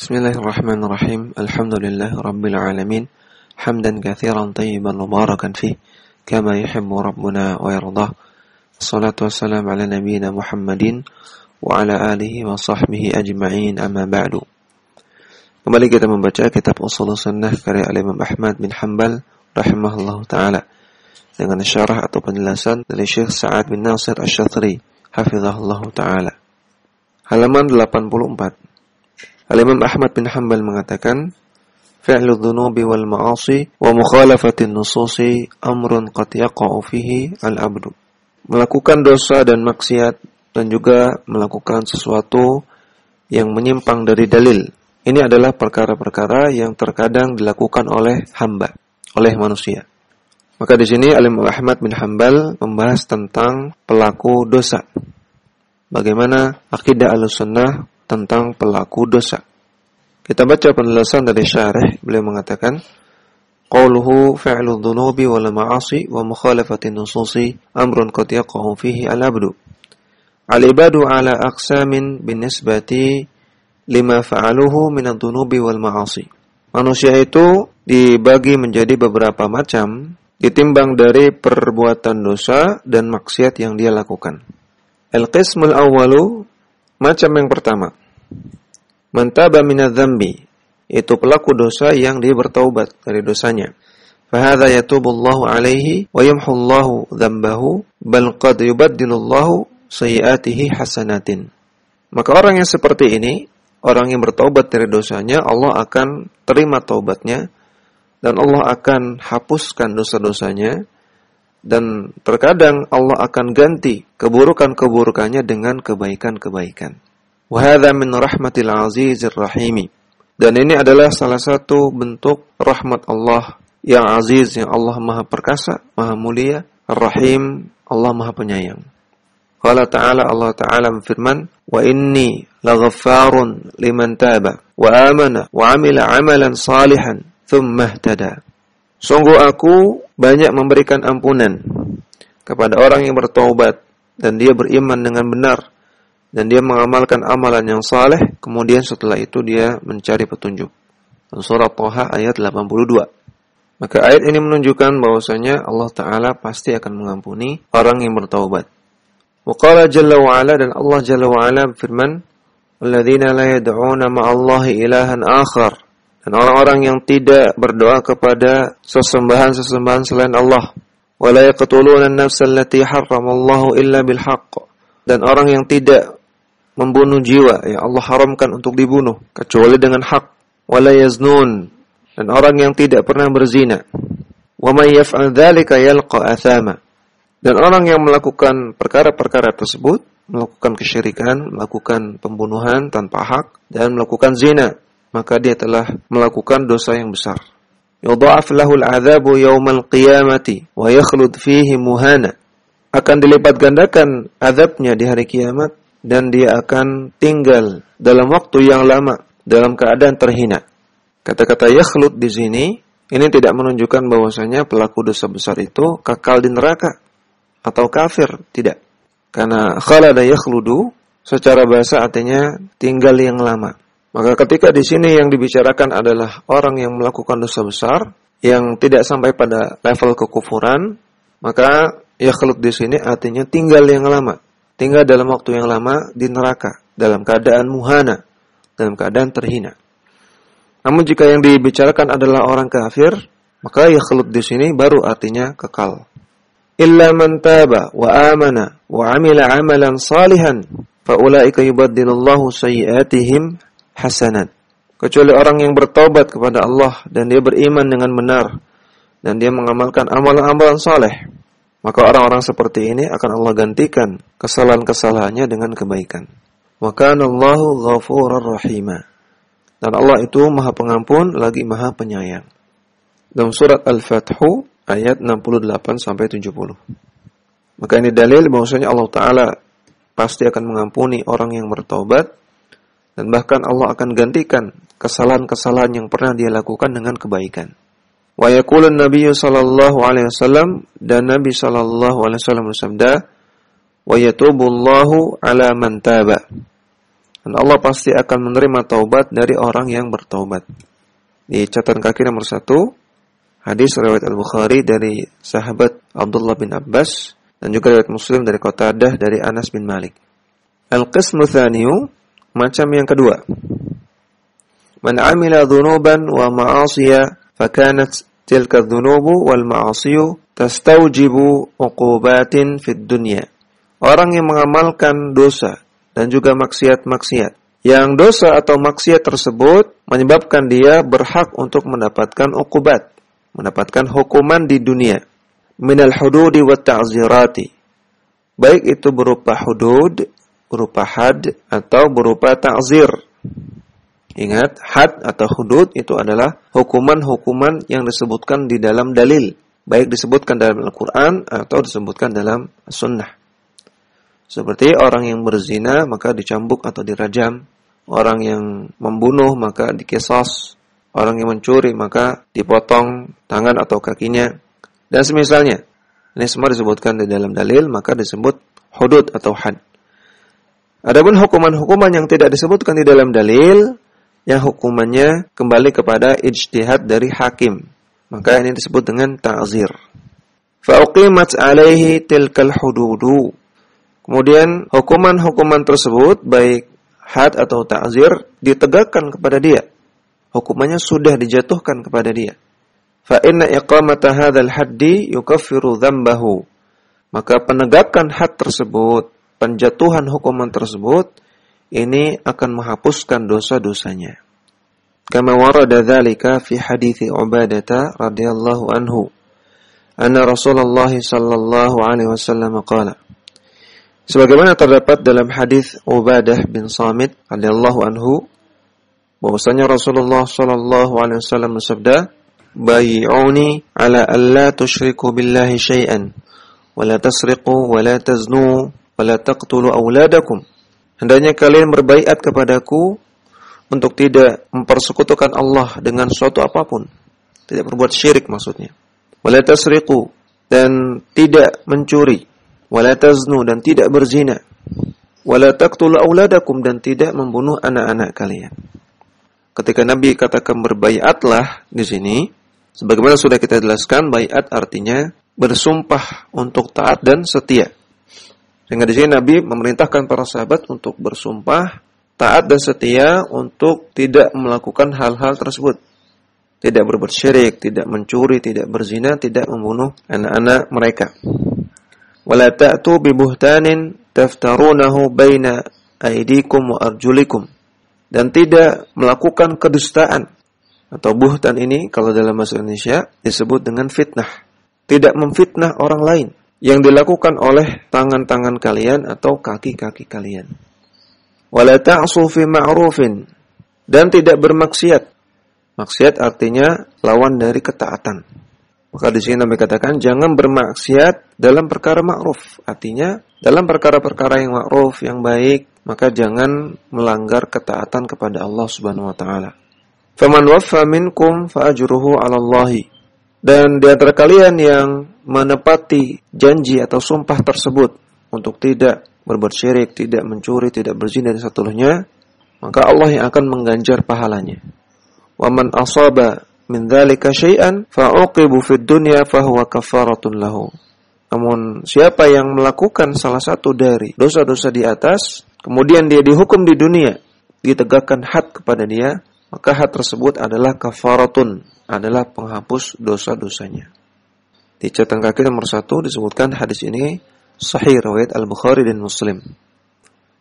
Bismillahirrahmanirrahim. Alhamdulillah rabbil alamin. Hamdan katsiran tayyiban mubarakan fih kama yuhibbu rabbuna wa yardah. Salatu wassalamu ala nabiyyina Muhammadin wa ala alihi wa sahbihi ajma'in amma ba'du. Kembali kita membaca kitab Ushul Sunnah karya Imam Ahmad bin Hanbal rahimahullahu taala dengan syarah atau penjelasan dari Syekh Sa'ad bin Nasir Asy-Syathri hafizahullahu taala. Halaman 84. Al-Imam Ahmad bin Hanbal mengatakan, "Fi'lu wal ma'asi wa mukhalafatin nususi amrun qad yaqa'u fihi al-'abdu." Melakukan dosa dan maksiat dan juga melakukan sesuatu yang menyimpang dari dalil ini adalah perkara-perkara yang terkadang dilakukan oleh hamba, oleh manusia. Maka di sini Alim Ahmad bin Hambal membahas tentang pelaku dosa. Bagaimana akidah al-sunnah tentang pelaku dosa. Kita baca penjelasan dari syarih, beliau mengatakan, Qauluhu fi'lu dhunubi wal ma'asi wa mukhalafati nususi amrun qad yaqa'u fihi al-abdu. Al-ibadu ala aqsamin bin nisbati lima fa'aluhu minadzunubi wal ma'asi. Manusia itu dibagi menjadi beberapa macam ditimbang dari perbuatan dosa dan maksiat yang dia lakukan. Al-qismul awwalu macam yang pertama. Mantaba minadz-dzambi itu pelaku dosa yang dia bertaubat dari dosanya. Fahadha yatubullahu alaihi wa yamhullahu dzambahu bal qad yubaddilullahu sayyiatihi hasanatin. Maka orang yang seperti ini orang yang bertobat dari dosanya, Allah akan terima taubatnya dan Allah akan hapuskan dosa-dosanya dan terkadang Allah akan ganti keburukan-keburukannya dengan kebaikan-kebaikan. Wahada min rahmatil azizir rahimi. Dan ini adalah salah satu bentuk rahmat Allah yang aziz, yang Allah maha perkasa, maha mulia, rahim, Allah maha penyayang. Qala ta'ala Allah ta'ala berfirman, "Wa inni laghaffarun liman taba wa amana wa amila amalan salihan thumma ihtada." Sungguh aku banyak memberikan ampunan kepada orang yang bertaubat dan dia beriman dengan benar dan dia mengamalkan amalan yang saleh kemudian setelah itu dia mencari petunjuk. Surah Toha ayat 82. Maka ayat ini menunjukkan bahwasanya Allah Ta'ala pasti akan mengampuni orang yang bertaubat. Waqala jalla wa ala dan Allah jalla wa ala berfirman, "Alladzina la yad'una ma'allahi ilahan akhar." Dan orang-orang yang tidak berdoa kepada sesembahan-sesembahan selain Allah. La yaqtuluna an-nafsa allati harramallahu illa bil haqq. Dan orang yang tidak membunuh jiwa yang Allah haramkan untuk dibunuh kecuali dengan hak. Wa la yaznun. Dan orang yang tidak pernah berzina. Wa may yaf'al dzalika yalqa athama dan orang yang melakukan perkara-perkara tersebut, melakukan kesyirikan, melakukan pembunuhan tanpa hak, dan melakukan zina, maka dia telah melakukan dosa yang besar. Yudha'af lahul adzabu yaumal qiyamati wa yakhlud fihi muhana. Akan dilipat gandakan azabnya di hari kiamat dan dia akan tinggal dalam waktu yang lama dalam keadaan terhina. Kata-kata yakhlud di sini ini tidak menunjukkan bahwasanya pelaku dosa besar itu kekal di neraka atau kafir, tidak. Karena khalada yakhludu secara bahasa artinya tinggal yang lama. Maka ketika di sini yang dibicarakan adalah orang yang melakukan dosa besar yang tidak sampai pada level kekufuran, maka yakhlud di sini artinya tinggal yang lama. Tinggal dalam waktu yang lama di neraka dalam keadaan muhana, dalam keadaan terhina. Namun jika yang dibicarakan adalah orang kafir, maka yakhlud di sini baru artinya kekal illa man taba wa amana wa amila amalan salihan faulaika yubaddilullahu sayyiatihim hasanat kecuali orang yang bertobat kepada Allah dan dia beriman dengan benar dan dia mengamalkan amalan-amalan saleh maka orang-orang seperti ini akan Allah gantikan kesalahan-kesalahannya dengan kebaikan wa kana Allahu ghafurur rahima dan Allah itu Maha Pengampun lagi Maha Penyayang dalam surat Al-Fathu ayat 68 sampai 70. Maka ini dalil bahwasanya Allah taala pasti akan mengampuni orang yang bertobat dan bahkan Allah akan gantikan kesalahan-kesalahan yang pernah dia lakukan dengan kebaikan. Wa yaqulun Nabi sallallahu alaihi wasallam dan Nabi sallallahu alaihi wasallam bersabda, "Wa yatubullahu ala man taba." Dan Allah pasti akan menerima taubat dari orang yang bertaubat. Di catatan kaki nomor satu, hadis riwayat Al-Bukhari dari sahabat Abdullah bin Abbas dan juga riwayat Muslim dari Qatadah dari Anas bin Malik. Al-qismu thaniyu, macam yang kedua. Man amila dhunuban wa ma'asiya fakanat tilka dhunubu wal tastaujibu uqubatin fid dunya. Orang yang mengamalkan dosa dan juga maksiat-maksiat. Yang dosa atau maksiat tersebut menyebabkan dia berhak untuk mendapatkan ukubat, mendapatkan hukuman di dunia. Minal hududi wa ta'zirati. Baik itu berupa hudud, berupa had, atau berupa ta'zir. Ingat, had atau hudud itu adalah hukuman-hukuman yang disebutkan di dalam dalil. Baik disebutkan dalam Al-Quran atau disebutkan dalam Sunnah. Seperti orang yang berzina maka dicambuk atau dirajam, orang yang membunuh maka dikisas, orang yang mencuri maka dipotong tangan atau kakinya dan semisalnya. Ini semua disebutkan di dalam dalil maka disebut hudud atau had. Adapun hukuman-hukuman yang tidak disebutkan di dalam dalil yang hukumannya kembali kepada ijtihad dari hakim. Maka ini disebut dengan ta'zir. Fa'uqimat alaihi tilkal hududu Kemudian hukuman-hukuman tersebut baik had atau ta'zir ditegakkan kepada dia. Hukumannya sudah dijatuhkan kepada dia. Fa inna iqamata hadzal haddi yukaffiru dzambahu. Maka penegakan had tersebut, penjatuhan hukuman tersebut ini akan menghapuskan dosa-dosanya. Kama warada dzalika fi hadithi Ubadah radhiyallahu anhu. Anna Rasulullah sallallahu alaihi wasallam qala Sebagaimana terdapat dalam hadis Ubadah bin Samit radhiyallahu anhu bahwasanya Rasulullah sallallahu alaihi wasallam bersabda, "Bai'uni ala alla tusyriku billahi syai'an wa la tasriqu wa la taznu wa la taqtulu auladakum." Hendaknya kalian berbaiat kepadaku untuk tidak mempersekutukan Allah dengan suatu apa pun. Tidak berbuat syirik maksudnya. Wa la tasriqu dan tidak mencuri wala taznu dan tidak berzina wala auladakum dan tidak membunuh anak-anak kalian. Ketika Nabi katakan berbaiatlah di sini, sebagaimana sudah kita jelaskan, baiat artinya bersumpah untuk taat dan setia. Sehingga di sini Nabi memerintahkan para sahabat untuk bersumpah taat dan setia untuk tidak melakukan hal-hal tersebut. Tidak berbuat syirik, tidak mencuri, tidak berzina, tidak membunuh anak-anak mereka. Wala ta'tu bi buhtanin taftarunahu baina aydikum wa arjulikum. Dan tidak melakukan kedustaan atau buhtan ini kalau dalam bahasa Indonesia disebut dengan fitnah. Tidak memfitnah orang lain yang dilakukan oleh tangan-tangan kalian atau kaki-kaki kalian wala ta'su fi dan tidak bermaksiat maksiat artinya lawan dari ketaatan maka di sini Nabi katakan jangan bermaksiat dalam perkara ma'ruf. Artinya dalam perkara-perkara yang ma'ruf, yang baik, maka jangan melanggar ketaatan kepada Allah Subhanahu wa taala. Faman waffa minkum fa ajruhu. Dan di antara kalian yang menepati janji atau sumpah tersebut untuk tidak berbuat syirik, tidak mencuri, tidak berzina dan seterusnya, maka Allah yang akan mengganjar pahalanya. Wa man asaba min dzalika syai'an fa'uqibu fid dunya fahuwa kafaratun lahu. Namun siapa yang melakukan salah satu dari dosa-dosa di atas, kemudian dia dihukum di dunia, ditegakkan had kepada dia, maka had tersebut adalah kafaratun, adalah penghapus dosa-dosanya. Di catatan kaki nomor satu disebutkan hadis ini sahih riwayat Al-Bukhari dan Muslim.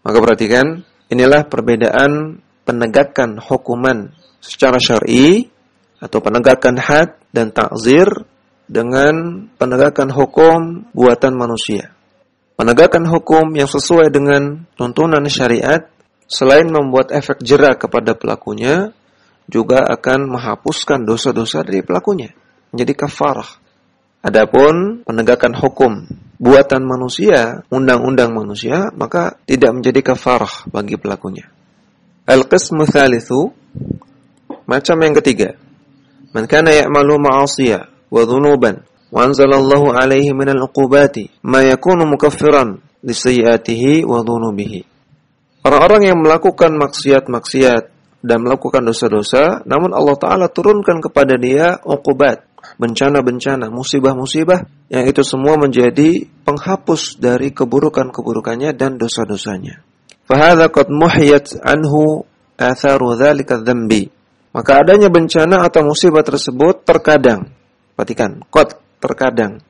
Maka perhatikan, inilah perbedaan penegakan hukuman secara syar'i atau penegakan had dan takzir dengan penegakan hukum buatan manusia. Penegakan hukum yang sesuai dengan tuntunan syariat selain membuat efek jerak kepada pelakunya juga akan menghapuskan dosa-dosa dari pelakunya menjadi kafarah. Adapun penegakan hukum buatan manusia, undang-undang manusia, maka tidak menjadi kafarah bagi pelakunya. Al-qismu thalithu, macam yang ketiga, Man kana ya'malu ma'asiya wa dhunuban wa anzalallahu alaihi minal uqubati ma yakunu mukaffiran lisayyiatihi wa dhunubihi. Orang-orang yang melakukan maksiat-maksiat dan melakukan dosa-dosa, namun Allah Ta'ala turunkan kepada dia ukubat, bencana-bencana, musibah-musibah, yang itu semua menjadi penghapus dari keburukan-keburukannya dan dosa-dosanya. Fahadha qad muhiyat anhu atharu dhalika dhambi. Maka adanya bencana atau musibah tersebut terkadang, perhatikan, qad terkadang,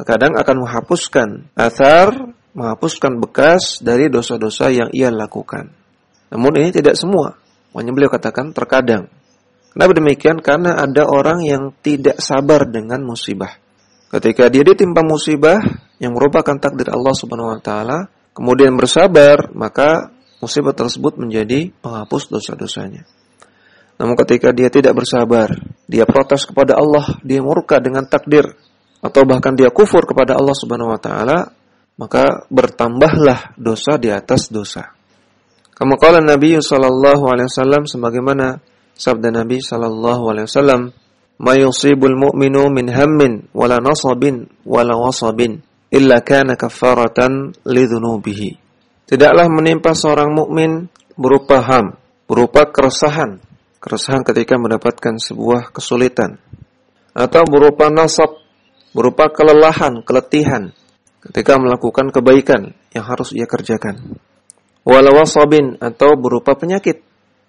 terkadang akan menghapuskan athar menghapuskan bekas dari dosa-dosa yang ia lakukan. Namun ini tidak semua. Makanya beliau katakan terkadang. Kenapa demikian? Karena ada orang yang tidak sabar dengan musibah. Ketika dia ditimpa musibah yang merupakan takdir Allah Subhanahu wa taala, kemudian bersabar, maka musibah tersebut menjadi penghapus dosa-dosanya. Namun ketika dia tidak bersabar, dia protes kepada Allah, dia murka dengan takdir atau bahkan dia kufur kepada Allah Subhanahu wa taala, maka bertambahlah dosa di atas dosa. Kama Nabi sallallahu alaihi wasallam sebagaimana sabda Nabi sallallahu alaihi wasallam, "Ma yusibul mu'minu min hammin wala nasabin wala wasabin illa kana kafaratan lidzunubihi." Tidaklah menimpa seorang mukmin berupa ham, berupa keresahan, keresahan ketika mendapatkan sebuah kesulitan atau berupa nasab, berupa kelelahan, keletihan ketika melakukan kebaikan yang harus ia kerjakan. Walawasabin atau berupa penyakit.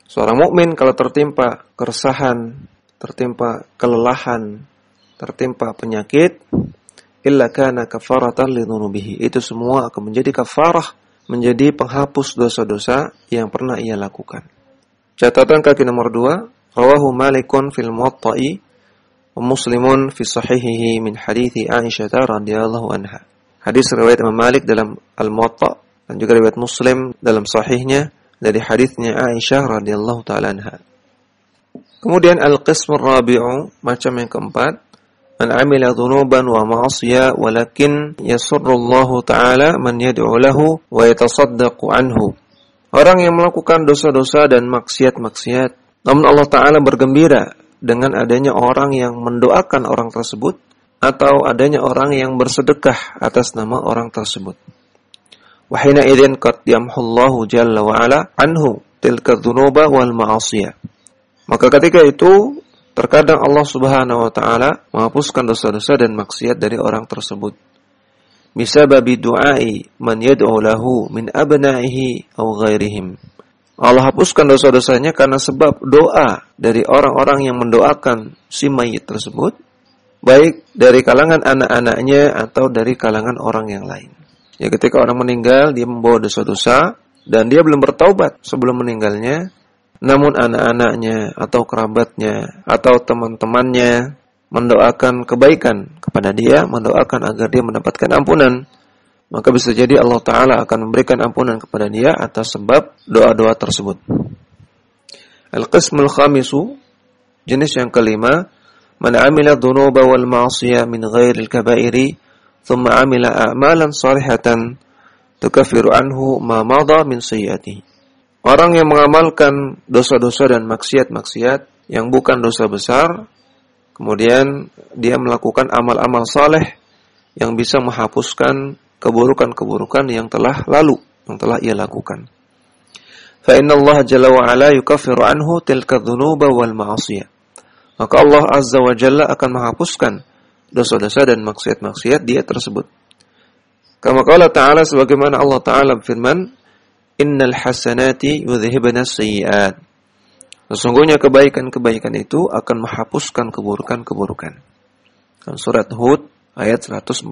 Seorang mukmin kalau tertimpa keresahan, tertimpa kelelahan, tertimpa penyakit, illa kana kafaratan lidzunubihi. Itu semua akan menjadi kafarah, menjadi penghapus dosa-dosa yang pernah ia lakukan. Catatan kaki nomor dua, rawahu Malikun fil Muwatta'i wa Muslimun fi sahihihi min hadithi Aisyah radhiyallahu anha. Hadis riwayat Imam Malik dalam Al-Muwatta dan juga riwayat Muslim dalam sahihnya dari hadisnya Aisyah radhiyallahu taala anha. Kemudian al-qism rabiu macam yang keempat, man amila dhunuban wa ma'asiya walakin yasurrullahu taala man yad'u lahu wa yatasaddaqu anhu. Orang yang melakukan dosa-dosa dan maksiat-maksiat, namun Allah taala bergembira dengan adanya orang yang mendoakan orang tersebut atau adanya orang yang bersedekah atas nama orang tersebut. Wahina idin qad yamhullahu jalla wa ala anhu wal ma'asiyah. Maka ketika itu terkadang Allah Subhanahu wa taala menghapuskan dosa-dosa dan maksiat dari orang tersebut. Bisa babi du'ai man yad'u lahu min abna'ihi aw ghairihim. Allah hapuskan dosa-dosanya karena sebab doa dari orang-orang yang mendoakan si mayit tersebut baik dari kalangan anak-anaknya atau dari kalangan orang yang lain. Ya ketika orang meninggal dia membawa dosa-dosa dan dia belum bertaubat sebelum meninggalnya, namun anak-anaknya atau kerabatnya atau teman-temannya mendoakan kebaikan kepada dia, mendoakan agar dia mendapatkan ampunan, maka bisa jadi Allah Ta'ala akan memberikan ampunan kepada dia atas sebab doa-doa tersebut. Al-Qismul Khamisu, jenis yang kelima, Man amila dhunuba wal ma'asiyah min ghairil kabairi thumma amila a'malan salihatan tukaffiru anhu ma madha min sayyiati. Orang yang mengamalkan dosa-dosa dan maksiat-maksiat yang bukan dosa besar, kemudian dia melakukan amal-amal saleh yang bisa menghapuskan keburukan-keburukan yang telah lalu, yang telah ia lakukan. Fa inna Allah jalla wa ala yukaffiru anhu tilka dhunuba wal ma'asiyah. Maka Allah azza wa jalla akan menghapuskan dosa-dosa dan maksiat-maksiat dia tersebut. Kama qala ta'ala sebagaimana Allah Ta'ala berfirman, Innal hasanati yudhibna sayyiat. Sesungguhnya kebaikan-kebaikan itu akan menghapuskan keburukan-keburukan. Surat Hud ayat 114.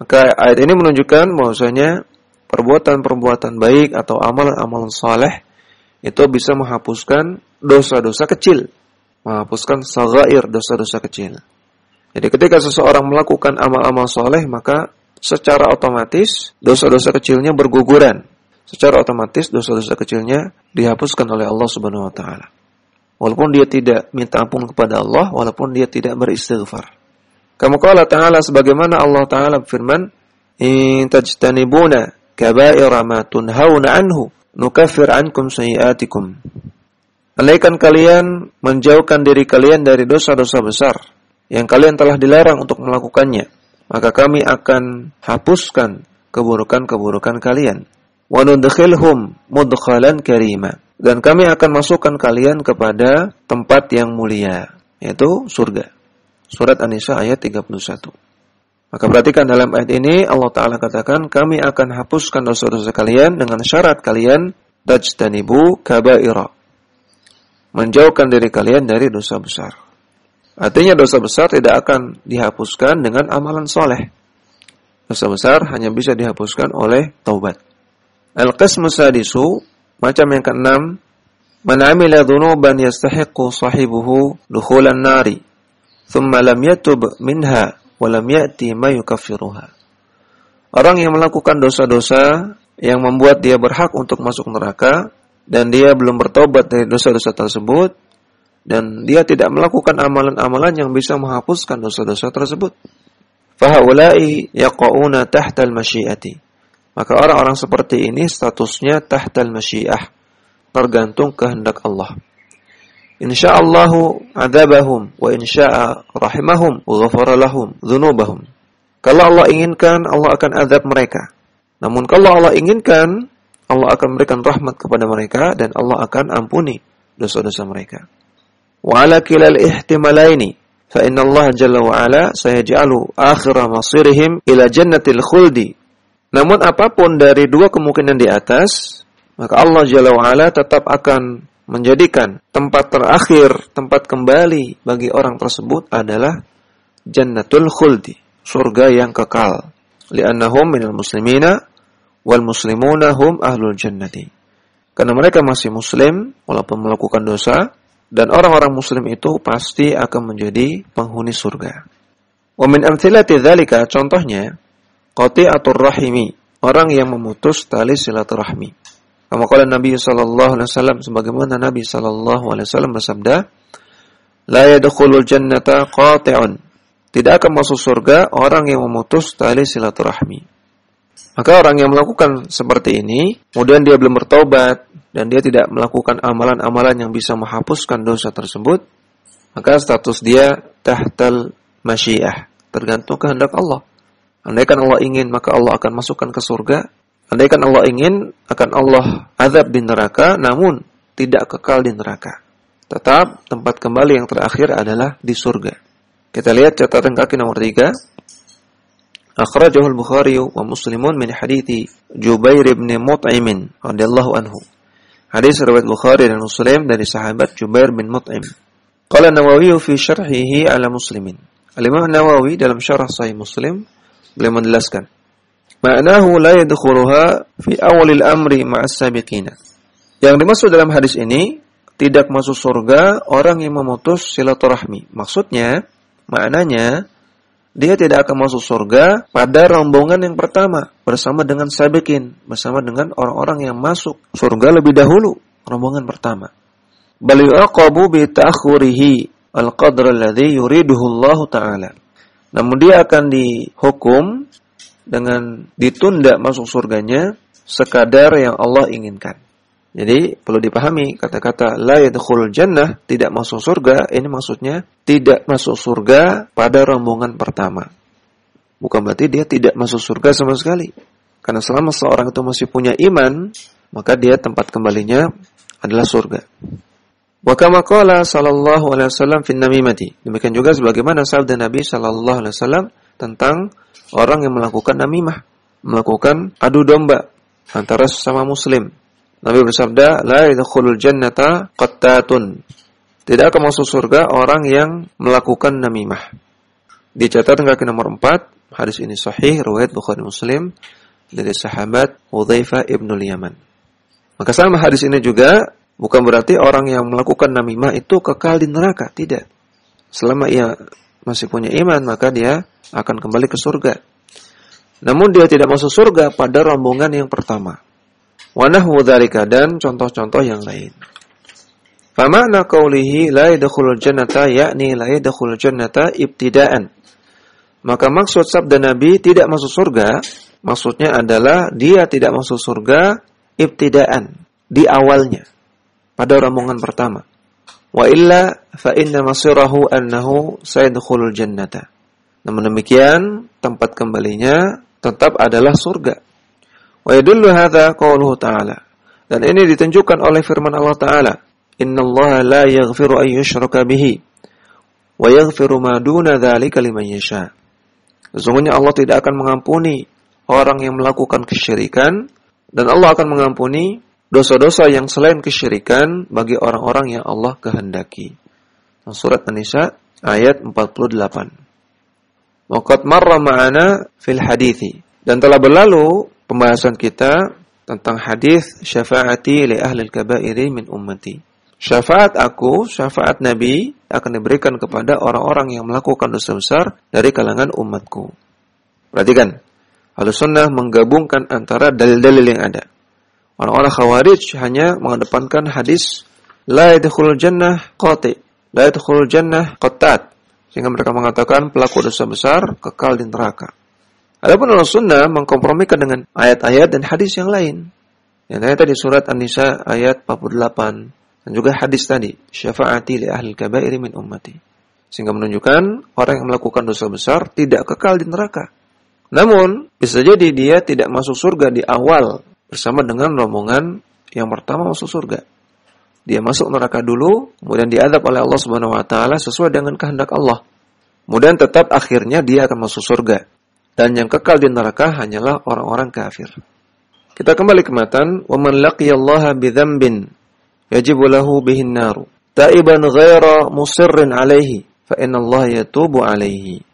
Maka ayat ini menunjukkan bahwasanya perbuatan-perbuatan baik atau amalan-amalan saleh itu bisa menghapuskan dosa-dosa kecil menghapuskan sagair dosa-dosa kecil. Jadi ketika seseorang melakukan amal-amal soleh, maka secara otomatis dosa-dosa kecilnya berguguran. Secara otomatis dosa-dosa kecilnya dihapuskan oleh Allah Subhanahu wa taala. Walaupun dia tidak minta ampun kepada Allah, walaupun dia tidak beristighfar. Kamu kala ta'ala sebagaimana Allah ta'ala berfirman, "In tajtanibuna kaba'ira ma tunhauna anhu, nukaffir ankum sayiatikum." Andaikan kalian menjauhkan diri kalian dari dosa-dosa besar yang kalian telah dilarang untuk melakukannya, maka kami akan hapuskan keburukan-keburukan kalian. nudkhilhum mudkhalan karima. Dan kami akan masukkan kalian kepada tempat yang mulia, yaitu surga. Surat An-Nisa ayat 31. Maka perhatikan dalam ayat ini Allah Ta'ala katakan kami akan hapuskan dosa-dosa kalian dengan syarat kalian tajtanibu kabaira. Menjauhkan diri kalian dari dosa besar. Artinya dosa besar tidak akan dihapuskan dengan amalan soleh. Dosa besar hanya bisa dihapuskan oleh taubat. Al-qismu sadisu, macam yang keenam, man amila dhunuban yastahiqqu sahibuhu dukhulan nari, thumma lam yatub minha wa lam ya'ti ma. Orang yang melakukan dosa-dosa yang membuat dia berhak untuk masuk neraka dan dia belum bertobat dari dosa-dosa tersebut dan dia tidak melakukan amalan-amalan yang bisa menghapuskan dosa-dosa tersebut. Fahaulai yaqauna tahtal masyiati. Maka orang-orang seperti ini statusnya tahtal masyiah, tergantung kehendak Allah. Insyaallahu adzabahum wa insya'a rahimahum wa ghafara lahum dzunubahum. Kalau Allah inginkan, Allah akan azab mereka. Namun kalau Allah inginkan, Allah akan memberikan rahmat kepada mereka dan Allah akan ampuni dosa-dosa mereka. Ihtimalaini fa inna Allah jalla wa ala sayaj'alu akhir masirihim ila jannatil khuldi namun apa pun dari dua kemungkinan di atas, maka Allah Jalla wa'ala tetap akan menjadikan tempat terakhir, tempat kembali bagi orang tersebut adalah Jannatul Khuldi, surga yang kekal. Li'annahum minal muslimina wal muslimuna hum ahlul jannati. Karena mereka masih muslim walaupun melakukan dosa dan orang-orang muslim itu pasti akan menjadi penghuni surga. Wa min amthilati dzalika contohnya qati'atur rahimi, orang yang memutus tali silaturahmi. Kama qala Nabi sallallahu alaihi wasallam sebagaimana Nabi sallallahu alaihi wasallam bersabda, la yadkhulul jannata qati'un. Tidak akan masuk surga orang yang memutus tali silaturahmi. Maka orang yang melakukan seperti ini, kemudian dia belum bertobat dan dia tidak melakukan amalan-amalan yang bisa menghapuskan dosa tersebut, maka status dia tahtal masyiah, tergantung kehendak Allah. Andaikan Allah ingin, maka Allah akan masukkan ke surga. Andaikan Allah ingin, akan Allah azab di neraka, namun tidak kekal di neraka. Tetap tempat kembali yang terakhir adalah di surga. Kita lihat catatan kaki nomor tiga. Al-Bukhari wa Muslimun min hadithi Jubair bin Mut'im radhiyallahu anhu. Hadis riwayat Bukhari dan Muslim dari sahabat Jubair bin Mut'im. Qala Nawawi fi syarhihi ala Muslimin. Al-Imam Nawawi dalam syarah Sahih Muslim Beliau menjelaskan. Ma'nahu la yadkhuluha fi awalil amri ma'as sabiqina. Yang dimaksud dalam hadis ini tidak masuk surga orang yang memutus silaturahmi. Maksudnya, maknanya dia tidak akan masuk surga pada rombongan yang pertama bersama dengan sabiqin, bersama dengan orang-orang yang masuk surga lebih dahulu, rombongan pertama. Bal yu'aqabu bi ta'khurihi al-qadr alladhi yuriduhu Allah Ta'ala. Namun dia akan dihukum dengan ditunda masuk surganya sekadar yang Allah inginkan. Jadi perlu dipahami kata-kata la yadkhulul jannah tidak masuk surga ini maksudnya tidak masuk surga pada rombongan pertama. Bukan berarti dia tidak masuk surga sama sekali. Karena selama seorang itu masih punya iman, maka dia tempat kembalinya adalah surga. Wa kama qala sallallahu alaihi wasallam fin namimati. Demikian juga sebagaimana sabda Nabi sallallahu alaihi wasallam tentang orang yang melakukan namimah, melakukan adu domba antara sesama muslim. Nabi bersabda, "La yadkhulul jannata qattatun." Tidak akan masuk surga orang yang melakukan namimah. Di catatan kaki nomor 4, hadis ini sahih riwayat Bukhari Muslim dari sahabat Hudzaifah ibnu Yaman. Maka sama hadis ini juga Bukan berarti orang yang melakukan namimah itu kekal di neraka, tidak. Selama ia masih punya iman, maka dia akan kembali ke surga. Namun dia tidak masuk surga pada rombongan yang pertama. Wanah dzalika dan contoh-contoh yang lain. Fama'na qawlihi la yadkhulul jannata yakni la yadkhulul jannata ibtida'an. Maka maksud sabda Nabi tidak masuk surga, maksudnya adalah dia tidak masuk surga ibtida'an, di awalnya pada rombongan pertama. Wa illa fa inna masirahu annahu sayadkhulul jannata. Namun demikian, tempat kembalinya tetap adalah surga. Wa yadullu hadza qauluhu ta'ala. Dan ini ditunjukkan oleh firman Allah Ta'ala. Inna Allah la yaghfiru an yushraka bihi. Wa yaghfiru ma duna dzalika liman yasha. Sesungguhnya Allah tidak akan mengampuni orang yang melakukan kesyirikan dan Allah akan mengampuni dosa-dosa yang selain kesyirikan bagi orang-orang yang Allah kehendaki. Surat An-Nisa ayat 48. Waqad marra ma'ana fil hadithi. Dan telah berlalu pembahasan kita tentang hadis syafaati li ahli kabairi min ummati. Syafaat aku, syafaat Nabi akan diberikan kepada orang-orang yang melakukan dosa besar dari kalangan umatku. Perhatikan, Ahlus Sunnah menggabungkan antara dalil-dalil yang ada. Orang-orang Khawarij hanya mengedepankan hadis la yadkhulul jannah qati, la yadkhulul jannah qattat. Sehingga mereka mengatakan pelaku dosa besar kekal di neraka. Adapun Allah Sunnah mengkompromikan dengan ayat-ayat dan hadis yang lain. Yang ternyata di surat An-Nisa ayat 48 dan juga hadis tadi, syafaati li ahli kabairi min ummati. Sehingga menunjukkan orang yang melakukan dosa besar tidak kekal di neraka. Namun, bisa jadi dia tidak masuk surga di awal bersama dengan rombongan yang pertama masuk surga. Dia masuk neraka dulu, kemudian diadab oleh Allah Subhanahu wa taala sesuai dengan kehendak Allah. Kemudian tetap akhirnya dia akan masuk surga dan yang kekal di neraka hanyalah orang-orang kafir. Kita kembali ke matan, "Wa man laqiyallaha bidzambin yajibu lahu bihin naru, taiban ghaira musirrin alaihi, fa innallaha yatubu alaihi."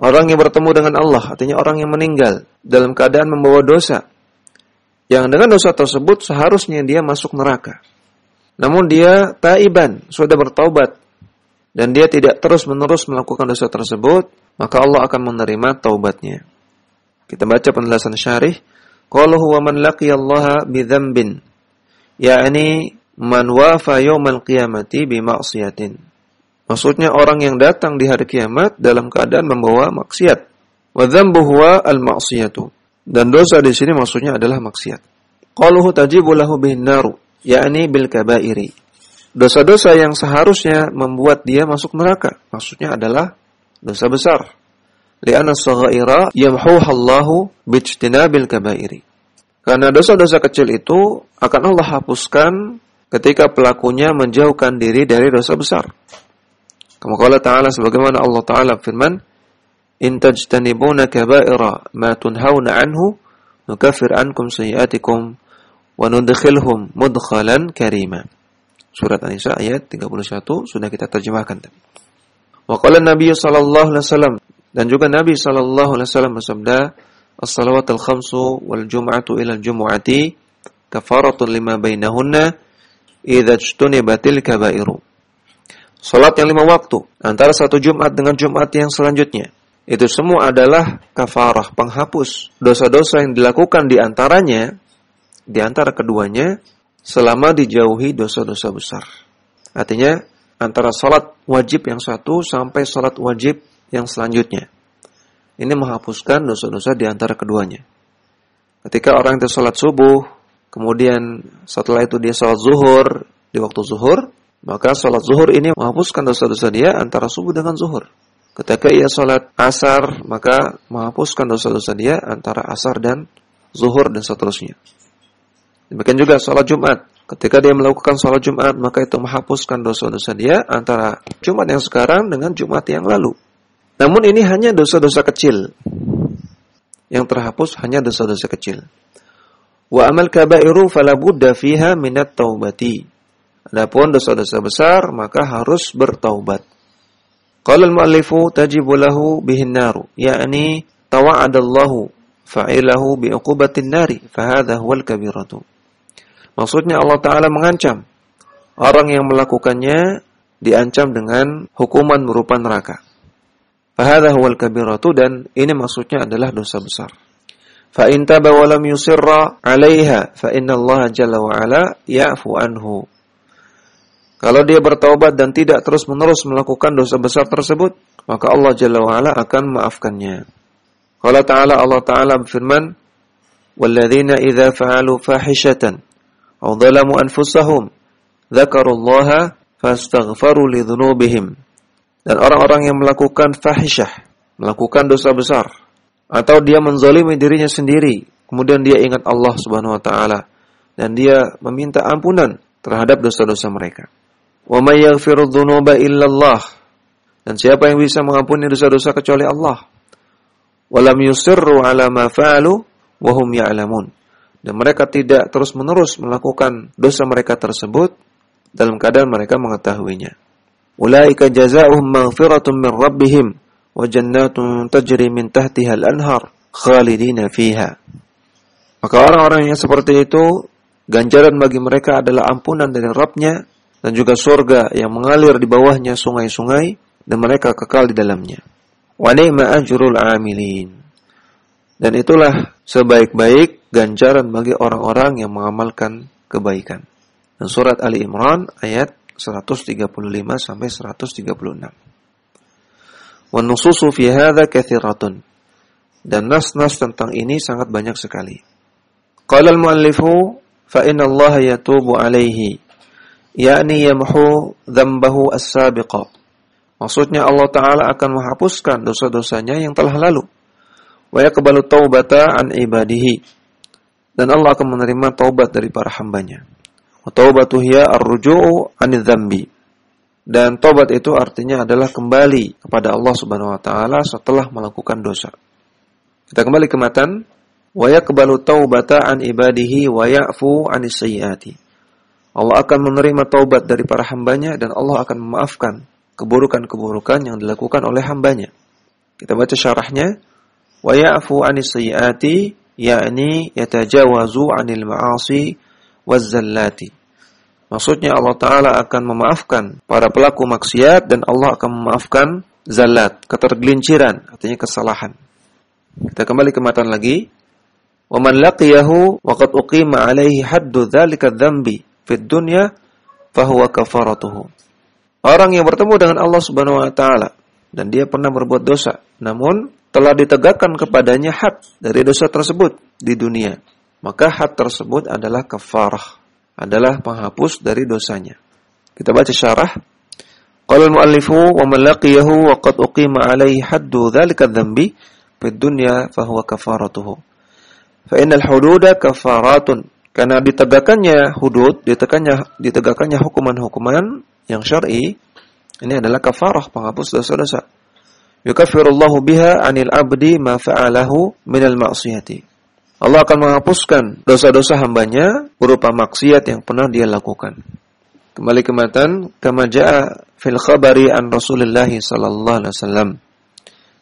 Orang yang bertemu dengan Allah, artinya orang yang meninggal dalam keadaan membawa dosa. Yang dengan dosa tersebut seharusnya dia masuk neraka. Namun dia taiban, sudah bertaubat dan dia tidak terus-menerus melakukan dosa tersebut, maka Allah akan menerima taubatnya. Kita baca penjelasan syarih, qala huwa man laqiyallaha bidzambin, yakni man wafa yaumal qiyamati. Maksudnya orang yang datang di hari kiamat dalam keadaan membawa maksiat. Wa dzambu huwa al-ma'siyatu. Dan dosa di sini maksudnya adalah maksiat. Qaluhu tajibu lahu bin naru, yakni bil kabairi. Dosa-dosa yang seharusnya membuat dia masuk neraka, maksudnya adalah dosa besar. Li'anna saghaira yamhuhallahu bijtinabil kabairi. Karena dosa-dosa kecil itu akan Allah hapuskan ketika pelakunya menjauhkan diri dari dosa besar. Kama qala ta'ala sebagaimana Allah Ta'ala firman, "In tajtanibuna kaba'ira ma tunhauna anhu, nukaffir ankum sayi'atikum wa nudkhilhum mudkhalan karima." Surat An-Nisa ayat 31 sudah kita terjemahkan tadi. Wa qala Nabi sallallahu alaihi wasallam dan juga Nabi sallallahu alaihi wasallam bersabda, "As-salawatul khamsu wal jum'atu ila al-jum'ati kafaratun lima bainahunna idza ijtunibatil kabairu." Salat yang lima waktu antara satu Jumat dengan Jumat yang selanjutnya itu semua adalah kafarah penghapus dosa-dosa yang dilakukan di antaranya di antara keduanya selama dijauhi dosa-dosa besar. Artinya antara salat wajib yang satu sampai salat wajib yang selanjutnya. Ini menghapuskan dosa-dosa di antara keduanya. Ketika orang itu salat subuh, kemudian setelah itu dia salat zuhur di waktu zuhur, maka salat zuhur ini menghapuskan dosa-dosa dia antara subuh dengan zuhur. Ketika ia salat asar, maka menghapuskan dosa-dosa dia antara asar dan zuhur dan seterusnya. Demikian juga salat Jumat. Ketika dia melakukan sholat Jumat, maka itu menghapuskan dosa-dosa dia antara Jumat yang sekarang dengan Jumat yang lalu. Namun ini hanya dosa-dosa kecil. Yang terhapus hanya dosa-dosa kecil. Wa amal kabairu fala budda fiha minat taubati. Adapun dosa-dosa besar maka harus bertaubat. Qala al-muallifu tajibu lahu bihin naru, yakni tawa'adallahu fa'ilahu bi'uqubatin nari, fahadha huwal kabiratu. Maksudnya Allah Ta'ala mengancam. Orang yang melakukannya diancam dengan hukuman berupa neraka. Fahadha huwal kabiratu dan ini maksudnya adalah dosa besar. Fa in wa lam yusirra 'alaiha fa inna Allah jalla wa ala ya'fu anhu. Kalau dia bertaubat dan tidak terus-menerus melakukan dosa besar tersebut, maka Allah jalla wa ala akan maafkannya. Qala ta'ala Allah ta'ala berfirman, "Walladzina idza fa'alu fahishatan أو dhalamu anfusahum dzakarullaha الله li لذنوبهم Dan orang-orang yang melakukan fahishah, melakukan dosa besar atau dia menzalimi dirinya sendiri, kemudian dia ingat Allah Subhanahu wa taala dan dia meminta ampunan terhadap dosa-dosa mereka. Wa may yaghfiru dzunuba illallah. Dan siapa yang bisa mengampuni dosa-dosa kecuali Allah? Walam yusirru ala ma fa'alu wa hum ya'lamun. Dan mereka tidak terus-menerus melakukan dosa mereka tersebut dalam keadaan mereka mengetahuinya. Ulaika jazaohum maghfiratun min rabbihim wa jannatun tajri min tahtiha al-anhar khalidina fiha. Maka orang-orang yang seperti itu ganjaran bagi mereka adalah ampunan dari Rabbnya dan juga surga yang mengalir di bawahnya sungai-sungai dan mereka kekal di dalamnya. Wa ni'ma ajrul amilin. Dan itulah sebaik-baik ganjaran bagi orang-orang yang mengamalkan kebaikan. Dan surat Ali Imran ayat 135 sampai 136. Wa nususu fi hadza kathiratun. Dan nas-nas tentang ini sangat banyak sekali. Qala al-muallifu fa inna Allah yatubu alaihi yakni yamhu dzambahu as-sabiqa. Maksudnya Allah taala akan menghapuskan dosa-dosanya yang telah lalu. Wa yaqbalu taubata an ibadihi. Dan Allah akan menerima taubat dari para hambanya. Taubatu hiya ar-ruju'u. Dan taubat itu artinya adalah kembali kepada Allah Subhanahu wa taala setelah melakukan dosa. Kita kembali ke matan wa yaqbalu taubata an ibadihi wa ya'fu. Allah akan menerima taubat dari para hambanya dan Allah akan memaafkan keburukan-keburukan yang dilakukan oleh hambanya. Kita baca syarahnya. Wa ya'fu anis yakni yatajawazu anil ma'asi wazzallati. Maksudnya Allah Ta'ala akan memaafkan para pelaku maksiat dan Allah akan memaafkan zalat, ketergelinciran, artinya kesalahan. Kita kembali ke matan lagi. وَمَنْ لَقِيَهُ وَقَدْ أُقِيمَ عَلَيْهِ حَدُّ ذَلِكَ الذَّنْبِ فِي الدُّنْيَا فَهُوَ كَفَارَتُهُ Orang yang bertemu dengan Allah Subhanahu wa taala dan dia pernah berbuat dosa, namun telah ditegakkan kepadanya had dari dosa tersebut di dunia. Maka had tersebut adalah kafarah, adalah penghapus dari dosanya. Kita baca syarah. Qala al-muallifu wa man laqiyahu wa qad uqima alaihi haddu dzalika dzambi fid dunya fa huwa kafaratuhu. Fa innal hududa kafaratun. Karena ditegakkannya hudud, ditegakkannya ditegakkannya hukuman-hukuman yang syar'i, ini adalah kafarah penghapus dosa-dosa Yukaffirullahu biha 'anil 'abdi ma fa'alahu minal ma'siyati. Allah akan menghapuskan dosa-dosa hambanya berupa maksiat yang pernah dia lakukan. Kembali ke matan, kama ja'a fil khabari an Rasulullah sallallahu alaihi wasallam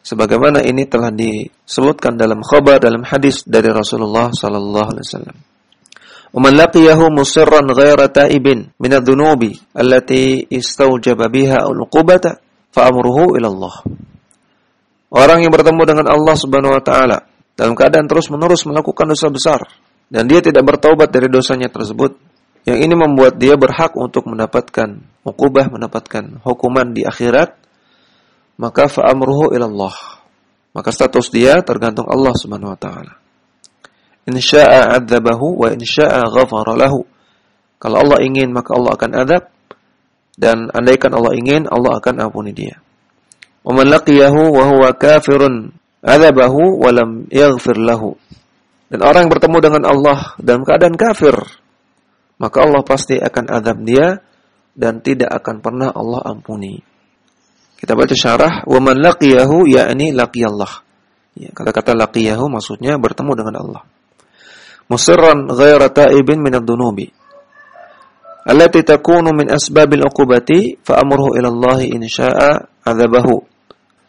sebagaimana ini telah disebutkan dalam khabar dalam hadis dari Rasulullah sallallahu alaihi wasallam. ومن لقيه مصرا غير تائب من الذنوب التي استوجب بها العقوبة فأمره إلى الله. Orang yang bertemu dengan Allah Subhanahu wa taala dalam keadaan terus-menerus melakukan dosa besar dan dia tidak bertaubat dari dosanya tersebut, yang ini membuat dia berhak untuk mendapatkan ukubah, mendapatkan hukuman di akhirat maka fa'amruhu ilallah. Maka status dia tergantung Allah Subhanahu wa taala. In syaa'a 'adzabahu wa in syaa'a ghafara. Kalau Allah ingin maka Allah akan adab dan andaikan Allah ingin Allah akan ampuni dia. Wa man laqiyahu wa huwa kafirun 'adzabahu wa. Dan orang yang bertemu dengan Allah dalam keadaan kafir, maka Allah pasti akan adab dia dan tidak akan pernah Allah ampuni. Kita baca syarah wa man laqiyahu yakni laqiyallah. Ya, kata-kata laqiyahu maksudnya bertemu dengan Allah. Musirran ghaira ta'ibin min ad-dunubi. Allati takunu min asbabil uqubati fa amruhu ila Allah in syaa'a adzabahu.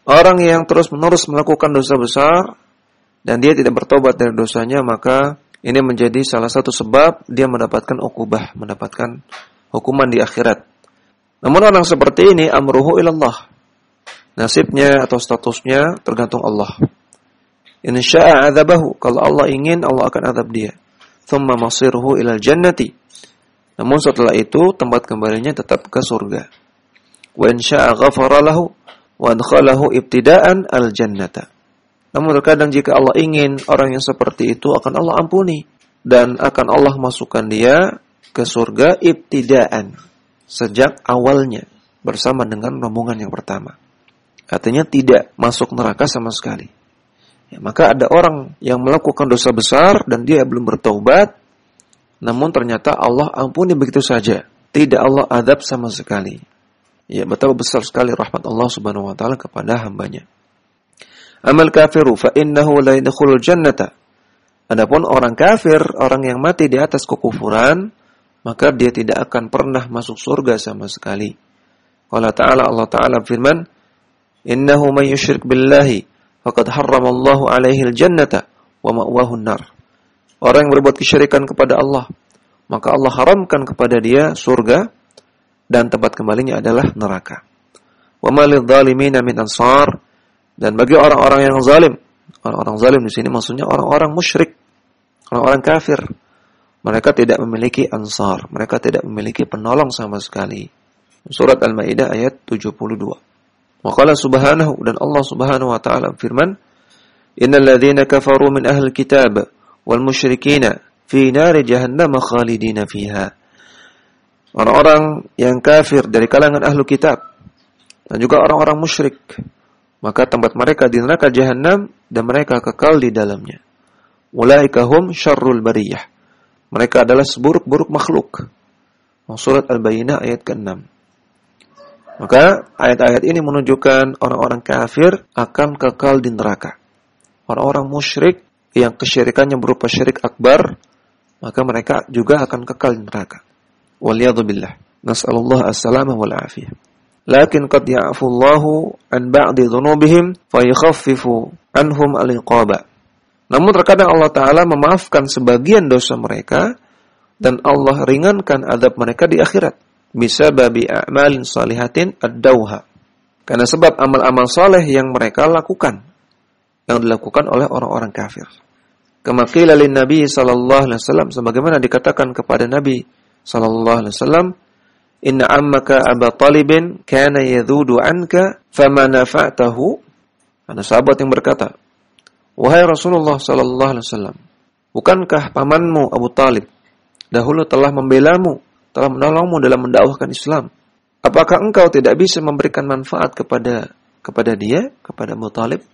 Orang yang terus-menerus melakukan dosa besar dan dia tidak bertobat dari dosanya maka ini menjadi salah satu sebab dia mendapatkan ukubah, mendapatkan hukuman di akhirat. Namun orang seperti ini amruhu ilallah. Nasibnya atau statusnya tergantung Allah. Insya'a adzabahu. Kalau Allah ingin, Allah akan azab dia. Thumma masirhu ilal jannati. Namun setelah itu, tempat kembalinya tetap ke surga. Wa insya'a ghafara lahu wa adkhalahu ibtida'an al jannata. Namun terkadang jika Allah ingin, orang yang seperti itu akan Allah ampuni. Dan akan Allah masukkan dia ke surga ibtida'an. Sejak awalnya. Bersama dengan rombongan yang pertama. Artinya tidak masuk neraka sama sekali. Ya, maka ada orang yang melakukan dosa besar dan dia belum bertaubat, namun ternyata Allah ampuni begitu saja. Tidak Allah adab sama sekali. Ya, betapa besar sekali rahmat Allah Subhanahu wa taala kepada hambanya. Amal kafiru fa innahu la yadkhulul jannata. Adapun orang kafir, orang yang mati di atas kekufuran, maka dia tidak akan pernah masuk surga sama sekali. Allah Ta'ala Allah Ta'ala firman, "Innahu man yusyrik billahi faqad harramallahu alaihi al-jannata wa ma'wahu nar Orang yang berbuat kesyirikan kepada Allah, maka Allah haramkan kepada dia surga dan tempat kembalinya adalah neraka. Wa min ansar dan bagi orang-orang yang zalim, orang-orang zalim di sini maksudnya orang-orang musyrik, orang-orang kafir. Mereka tidak memiliki ansar, mereka tidak memiliki penolong sama sekali. Surat Al-Maidah ayat 72. Waqala subhanahu dan Allah subhanahu wa ta'ala firman, Innal ladzina kafaru min ahli kitab wal musyrikina fi nari jahannam khalidina fiha. Orang-orang yang kafir dari kalangan ahlu kitab dan juga orang-orang musyrik maka tempat mereka di neraka jahanam dan mereka kekal di dalamnya. Ulaika hum syarrul bariyah. Mereka adalah seburuk-buruk makhluk. Surat Al-Bayyinah ayat ke-6. Maka ayat-ayat ini menunjukkan orang-orang kafir akan kekal di neraka. Orang-orang musyrik yang kesyirikannya berupa syirik akbar, maka mereka juga akan kekal di neraka. Waliyadzubillah. Nas'alullah as-salamah wal afiyah. Lakin qad ya'fu Allahu an ba'di dhunubihim fa yukhaffifu anhum al-iqaba. Namun terkadang Allah taala memaafkan sebagian dosa mereka dan Allah ringankan adab mereka di akhirat. Bisa babi a'malin salihatin ad-dauha. Karena sebab amal-amal soleh yang mereka lakukan. Yang dilakukan oleh orang-orang kafir. Kama qila Nabi sallallahu alaihi wasallam sebagaimana dikatakan kepada Nabi sallallahu alaihi wasallam Inna ammaka Aba Talibin kana yadhudu anka fama nafa'tahu. Ada sahabat yang berkata, "Wahai Rasulullah sallallahu alaihi wasallam, bukankah pamanmu Abu Talib dahulu telah membelamu, telah menolongmu dalam mendakwahkan Islam? Apakah engkau tidak bisa memberikan manfaat kepada kepada dia, kepada Abu Talib?"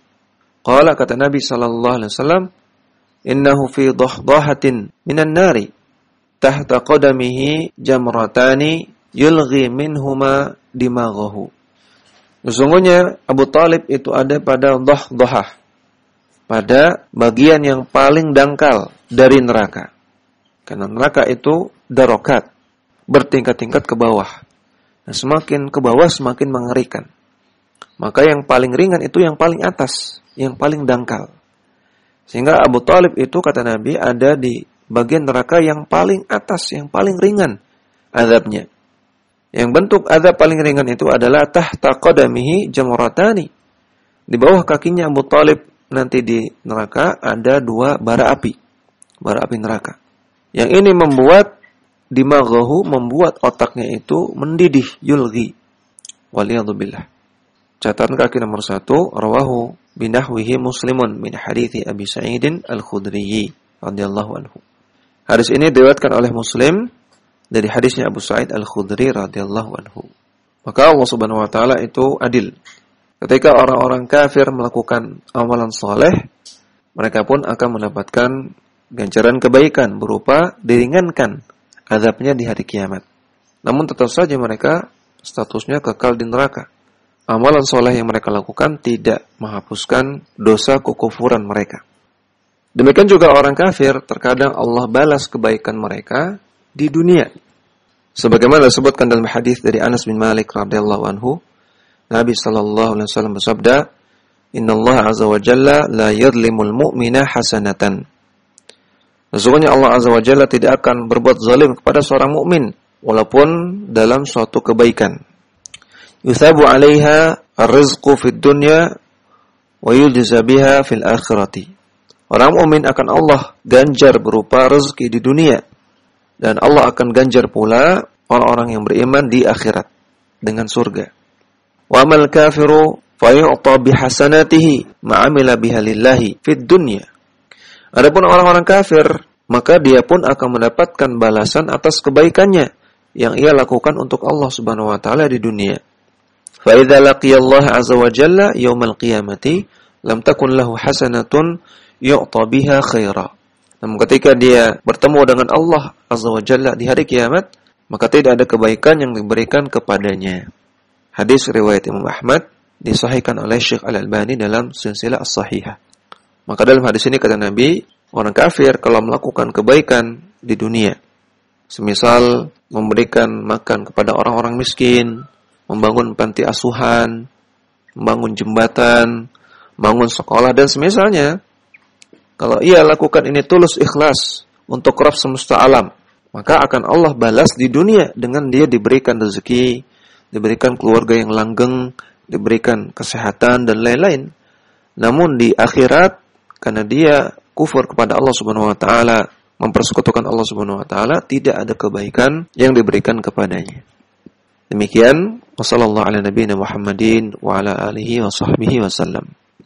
Qala kata Nabi sallallahu alaihi wasallam, "Innahu fi dhahdahatin minan nari." Tahta qadamihi jamratani yulghi minhuma dimaghahu. Sesungguhnya Abu Talib itu ada pada doh-dohah. Pada bagian yang paling dangkal dari neraka. Karena neraka itu darokat. Bertingkat-tingkat ke bawah. Nah, semakin ke bawah semakin mengerikan. Maka yang paling ringan itu yang paling atas. Yang paling dangkal. Sehingga Abu Talib itu kata Nabi ada di bagian neraka yang paling atas, yang paling ringan azabnya. Yang bentuk azab paling ringan itu adalah tahta qadamihi jamratani. Di bawah kakinya Abu Talib nanti di neraka ada dua bara api. Bara api neraka. Yang ini membuat dimaghahu membuat otaknya itu mendidih yulgi. Waliyadzubillah. Catatan kaki nomor satu, rawahu binahwihi muslimun min hadithi Abi Sa'idin al-Khudriyi radhiyallahu anhu. Hadis ini diriwayatkan oleh Muslim dari hadisnya Abu Sa'id Al-Khudri radhiyallahu anhu. Maka Allah Subhanahu wa taala itu adil. Ketika orang-orang kafir melakukan amalan soleh, mereka pun akan mendapatkan ganjaran kebaikan berupa diringankan azabnya di hari kiamat. Namun tetap saja mereka statusnya kekal di neraka. Amalan soleh yang mereka lakukan tidak menghapuskan dosa kekufuran mereka. Demikian juga orang kafir, terkadang Allah balas kebaikan mereka di dunia. Sebagaimana disebutkan dalam hadis dari Anas bin Malik radhiyallahu anhu, Nabi sallallahu alaihi wasallam bersabda, "Inna Allah azza wa jalla la yadlimul mu'mina hasanatan." Sesungguhnya Allah azza wa jalla tidak akan berbuat zalim kepada seorang mukmin walaupun dalam suatu kebaikan. Yuthabu 'alaiha ar-rizqu fid dunya wa yujza biha fil akhirati. Orang mukmin akan Allah ganjar berupa rezeki di dunia dan Allah akan ganjar pula orang-orang yang beriman di akhirat dengan surga. Wa amal kafiru fayu'ta bihasanatihi ma'amila biha lillahi fid dunya. Adapun orang-orang kafir, maka dia pun akan mendapatkan balasan atas kebaikannya yang ia lakukan untuk Allah Subhanahu wa taala di dunia. Fa idza laqiya Allah azza wa jalla yaumal qiyamati lam takun lahu hasanatun yu'ta biha khaira. Namun ketika dia bertemu dengan Allah Azza wa Jalla di hari kiamat, maka tidak ada kebaikan yang diberikan kepadanya. Hadis riwayat Imam Ahmad disahihkan oleh Syekh Al-Albani dalam silsilah as-sahihah. Maka dalam hadis ini kata Nabi, orang kafir kalau melakukan kebaikan di dunia, semisal memberikan makan kepada orang-orang miskin, membangun panti asuhan, membangun jembatan, bangun sekolah dan semisalnya, kalau ia lakukan ini tulus ikhlas untuk Rabb semesta alam, maka akan Allah balas di dunia dengan dia diberikan rezeki, diberikan keluarga yang langgeng, diberikan kesehatan dan lain-lain. Namun di akhirat karena dia kufur kepada Allah Subhanahu wa taala, mempersekutukan Allah Subhanahu wa taala, tidak ada kebaikan yang diberikan kepadanya. Demikian, wasallallahu ala nabiyina Muhammadin wa ala alihi wa sahbihi wasallam.